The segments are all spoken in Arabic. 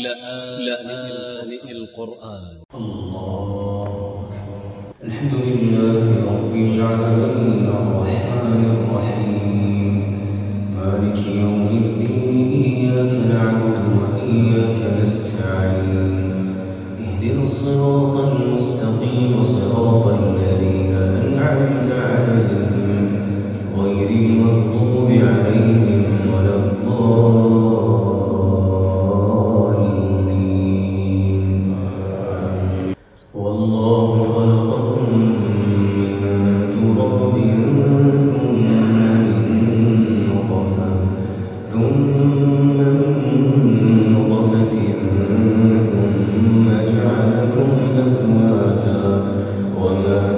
لآن القرآن. الله الحمد لله رب ا ل ع ا ل م ي ن ا ل ر ح م ن ا ل ر ح ي م م ا ل ك ي و العالمين الرحمن الرحيم. مالك ي الدين إياك نعبد و إ ي ا ك ن س ت ع وإياك نستعين. اهدنا ط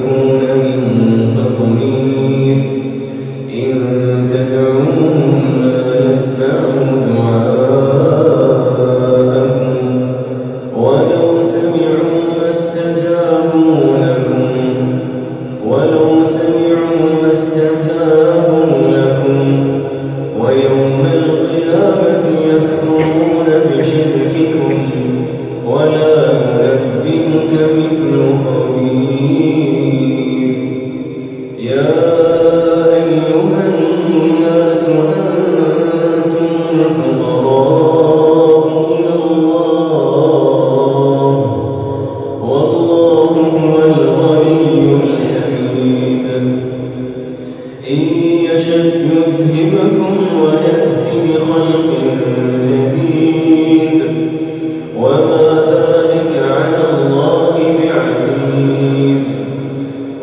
com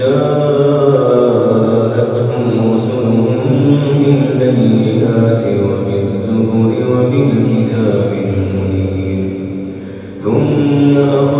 جاءتهم رسلهم بالبينات وبالزبر وبالكتاب ثم أخذت